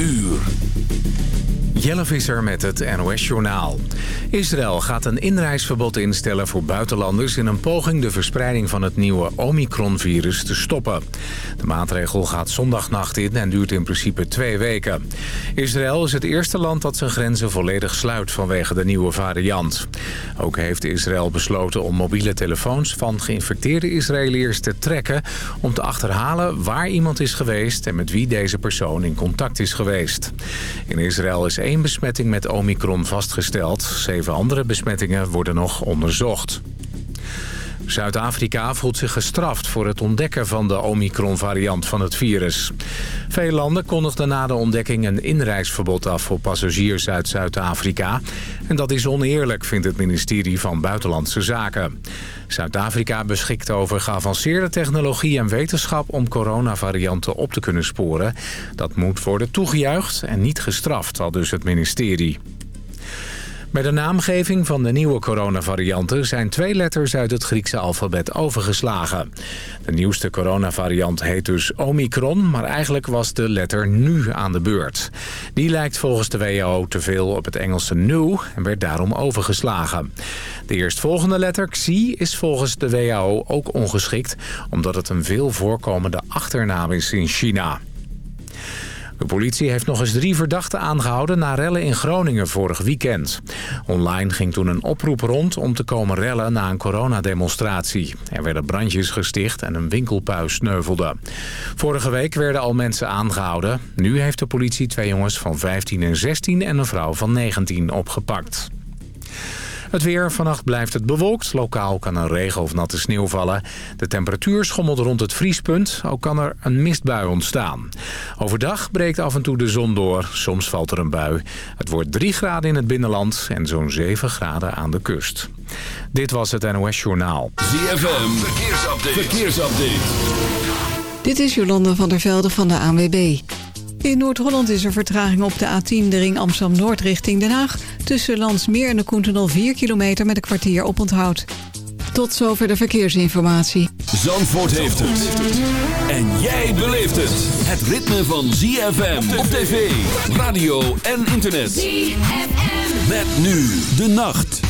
uur. Jelle Visser met het NOS-journaal. Israël gaat een inreisverbod instellen voor buitenlanders... in een poging de verspreiding van het nieuwe Omicron-virus te stoppen. De maatregel gaat zondagnacht in en duurt in principe twee weken. Israël is het eerste land dat zijn grenzen volledig sluit vanwege de nieuwe variant. Ook heeft Israël besloten om mobiele telefoons van geïnfecteerde Israëliërs te trekken... om te achterhalen waar iemand is geweest en met wie deze persoon in contact is geweest. In Israël is één besmetting met Omicron vastgesteld. Zeven andere besmettingen worden nog onderzocht. Zuid-Afrika voelt zich gestraft voor het ontdekken van de Omicron-variant van het virus. Veel landen kondigden na de ontdekking een inreisverbod af voor passagiers uit Zuid-Afrika. En dat is oneerlijk, vindt het ministerie van Buitenlandse Zaken. Zuid-Afrika beschikt over geavanceerde technologie en wetenschap om coronavarianten op te kunnen sporen. Dat moet worden toegejuicht en niet gestraft, al dus het ministerie. Bij de naamgeving van de nieuwe coronavarianten zijn twee letters uit het Griekse alfabet overgeslagen. De nieuwste coronavariant heet dus Omicron, maar eigenlijk was de letter nu aan de beurt. Die lijkt volgens de WHO te veel op het Engelse new en werd daarom overgeslagen. De eerstvolgende letter, Xi, is volgens de WHO ook ongeschikt... omdat het een veel voorkomende achternaam is in China. De politie heeft nog eens drie verdachten aangehouden na rellen in Groningen vorig weekend. Online ging toen een oproep rond om te komen rellen na een coronademonstratie. Er werden brandjes gesticht en een winkelpuis sneuvelde. Vorige week werden al mensen aangehouden. Nu heeft de politie twee jongens van 15 en 16 en een vrouw van 19 opgepakt. Het weer, vannacht blijft het bewolkt. Lokaal kan een regen of natte sneeuw vallen. De temperatuur schommelt rond het vriespunt. Ook kan er een mistbui ontstaan. Overdag breekt af en toe de zon door. Soms valt er een bui. Het wordt 3 graden in het binnenland en zo'n 7 graden aan de kust. Dit was het NOS Journaal. ZFM, verkeersupdate. verkeersupdate. Dit is Jolanda van der Velde van de ANWB. In Noord-Holland is er vertraging op de A10, de ring Amsterdam-Noord richting Den Haag. Tussen Landsmeer en de Koentenol 4 kilometer met een kwartier op onthoud. Tot zover de verkeersinformatie. Zandvoort heeft het. En jij beleeft het. Het ritme van ZFM op tv, radio en internet. ZFM. Met nu de nacht.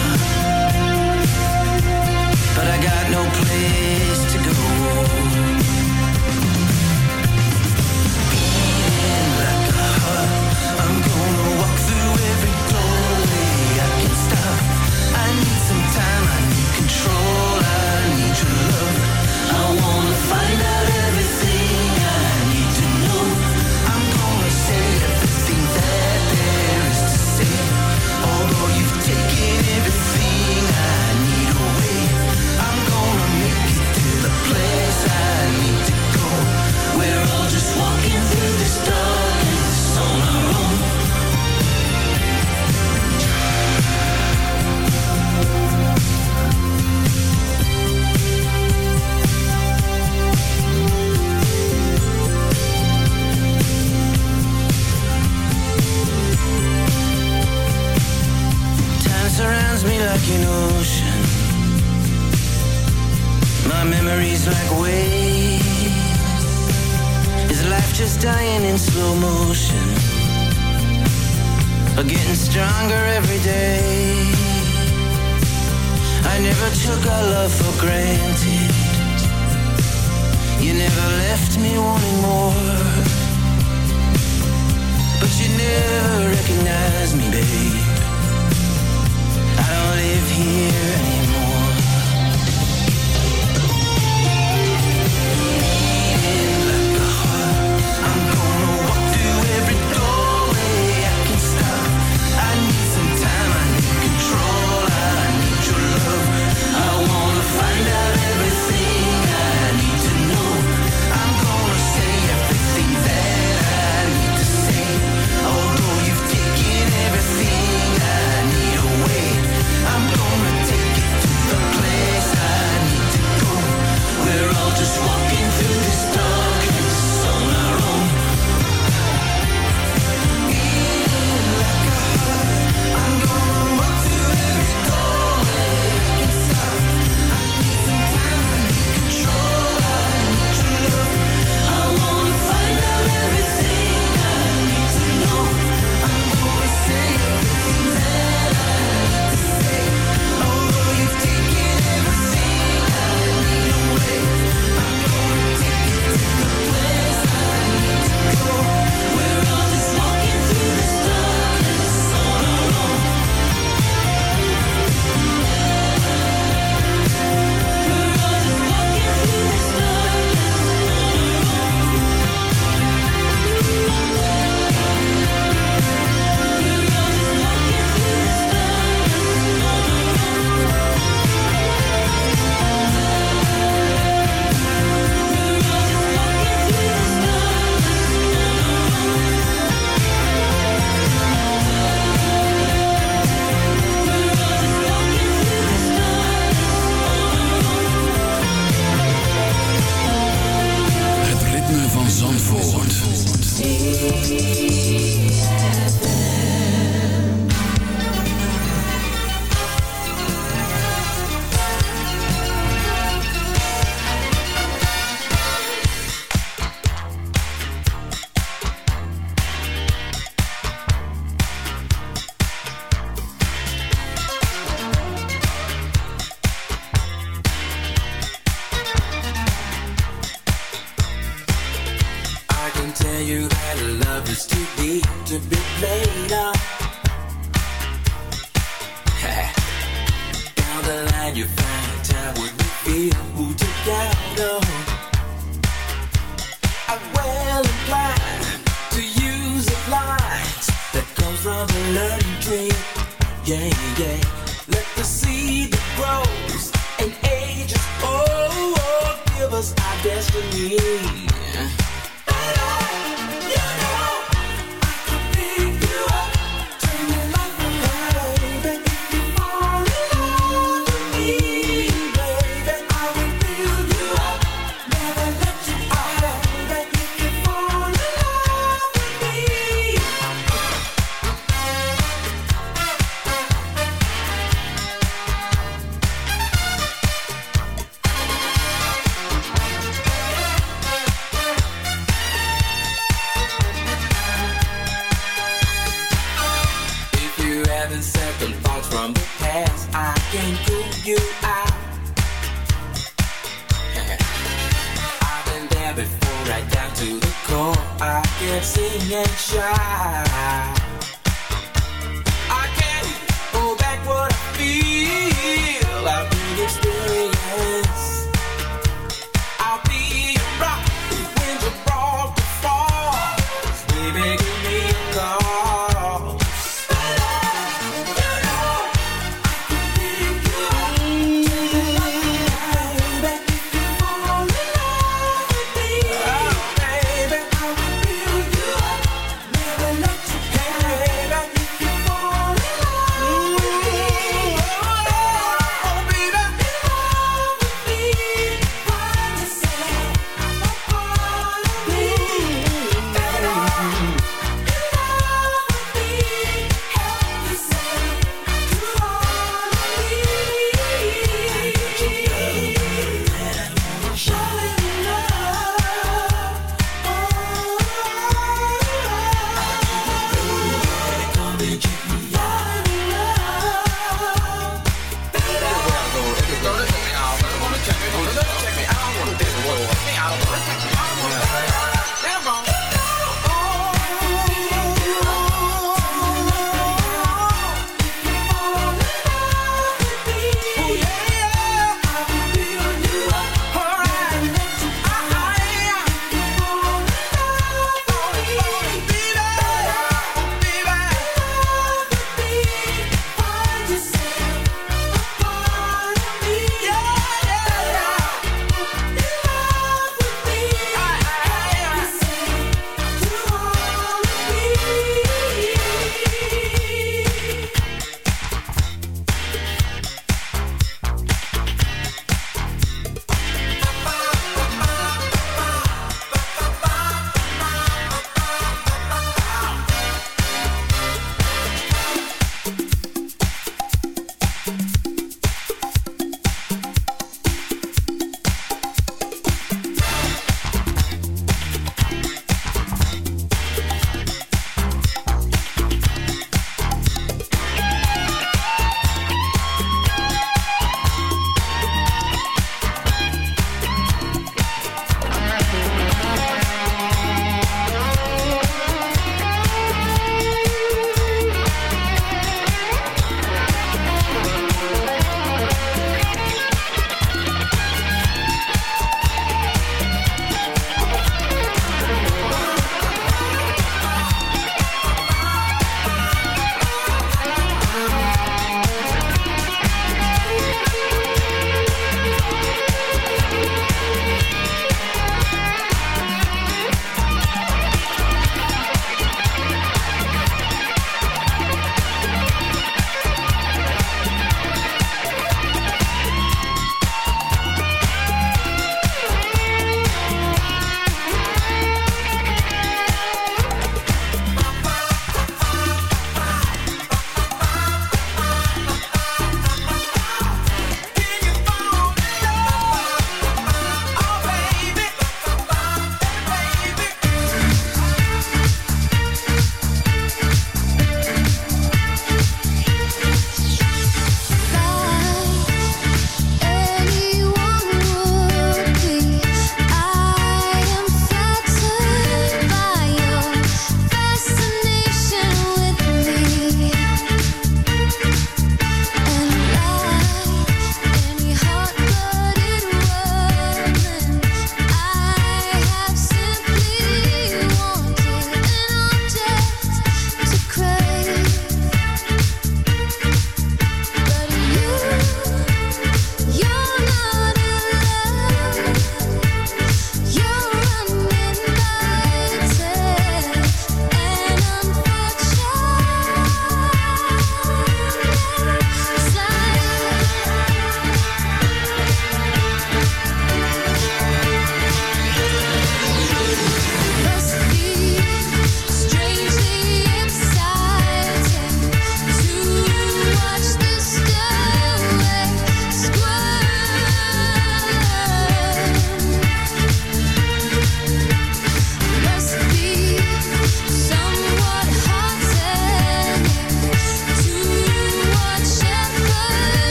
but I got no place to go.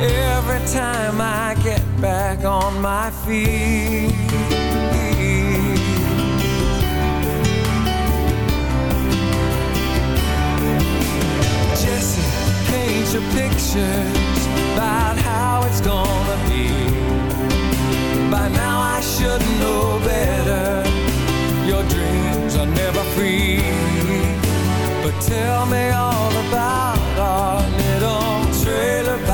every time I get back on my feet. Jessie paints your pictures about how it's gonna be. By now I should know better. Your dreams are never free. But tell me all about our little trailer.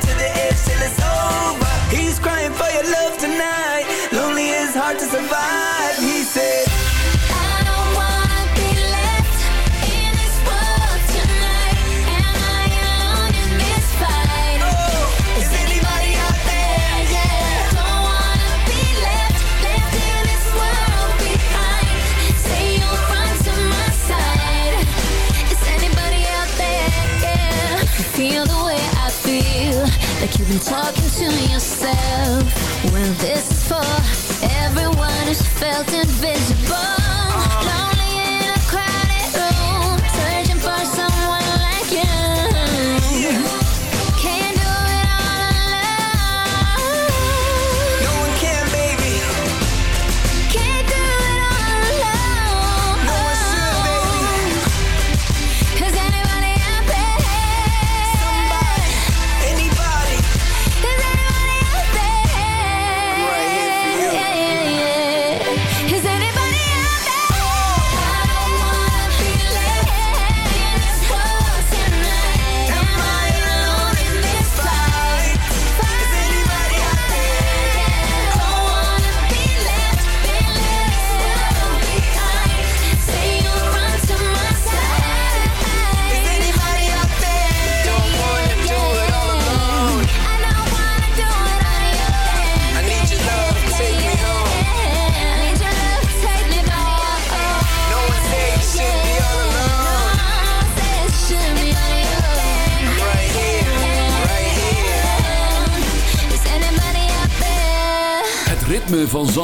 to the edge till it's over. He's crying for talking to yourself when this is for everyone who's felt invisible. Um, Lonely in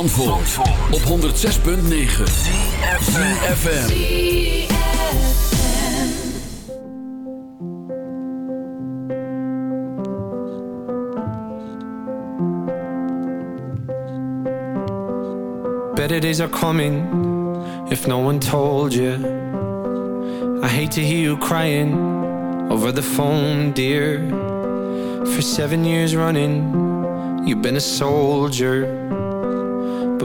Zandvoort, op 106.9 ZFM. Better days are coming if no one told you. I hate to hear you crying over the phone, dear. For seven years running, you've been a soldier.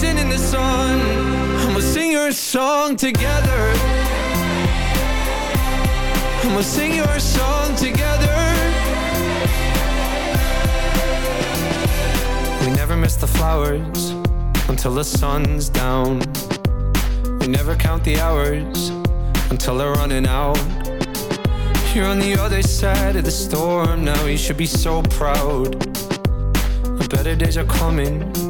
Dancing in the sun. We'll sing your song together. We'll sing your song together. We never miss the flowers until the sun's down. We never count the hours until they're running out. You're on the other side of the storm now. You should be so proud. Better days are coming.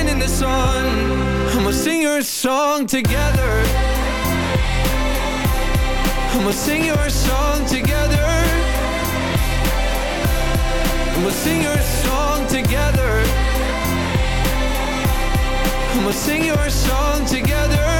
Dancing in the sun, and we'll sing your song together. And we'll sing your song together. And we'll sing your song together. And we'll sing your song together.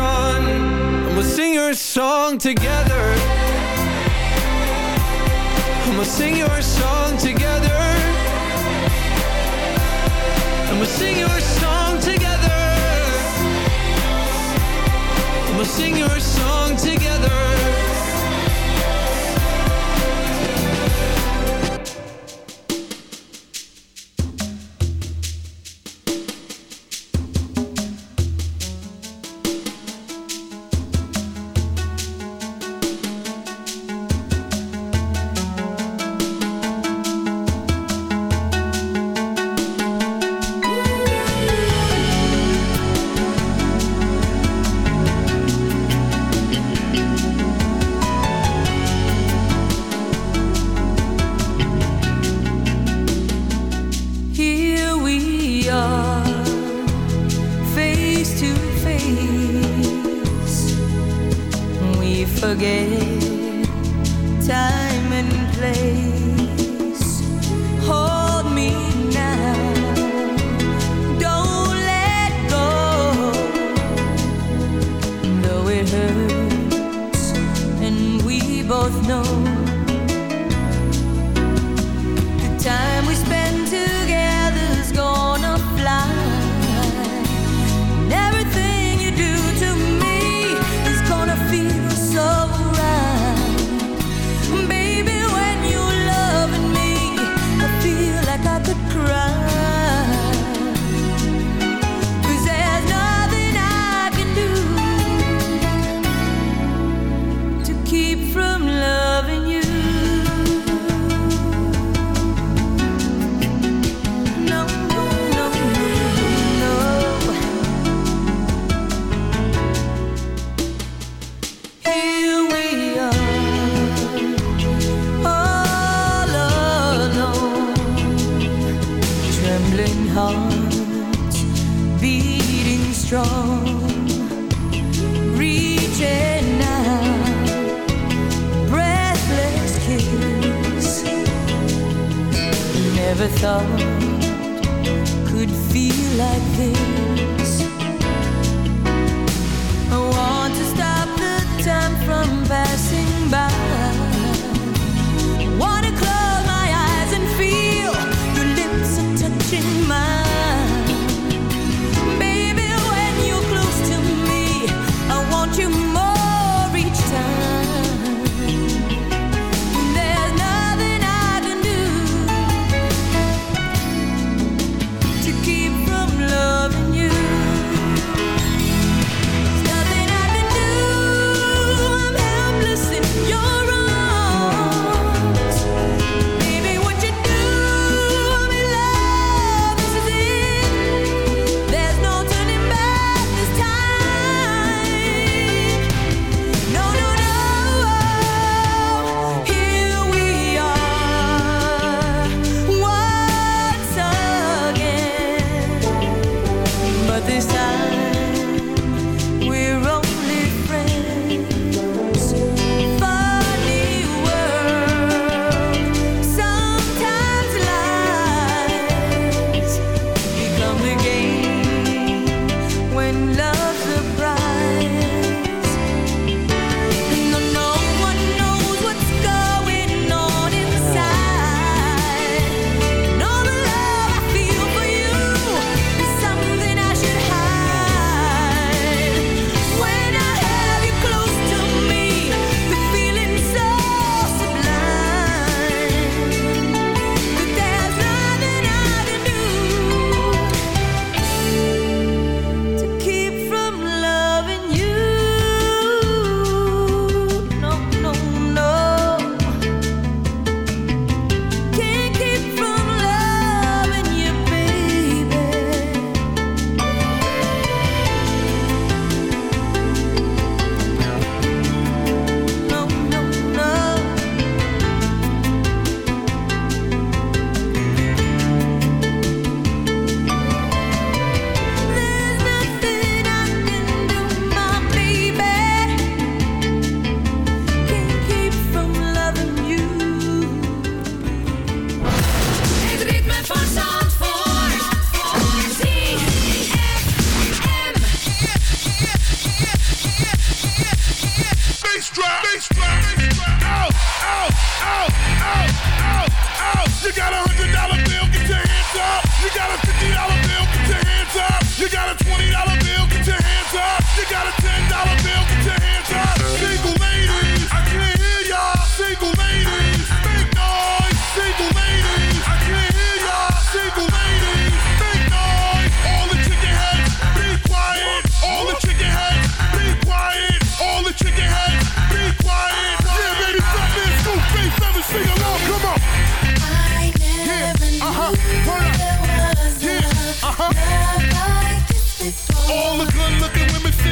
And we'll sing your song together. And we'll sing your song together. And we'll sing your song together. And we'll sing your song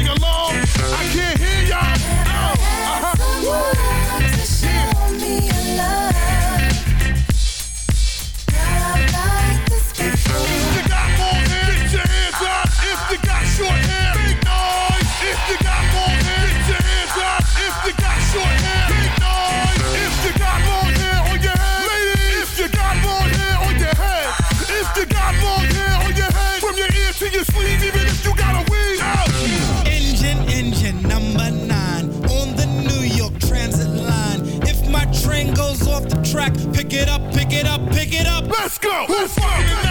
sing along. Who's from?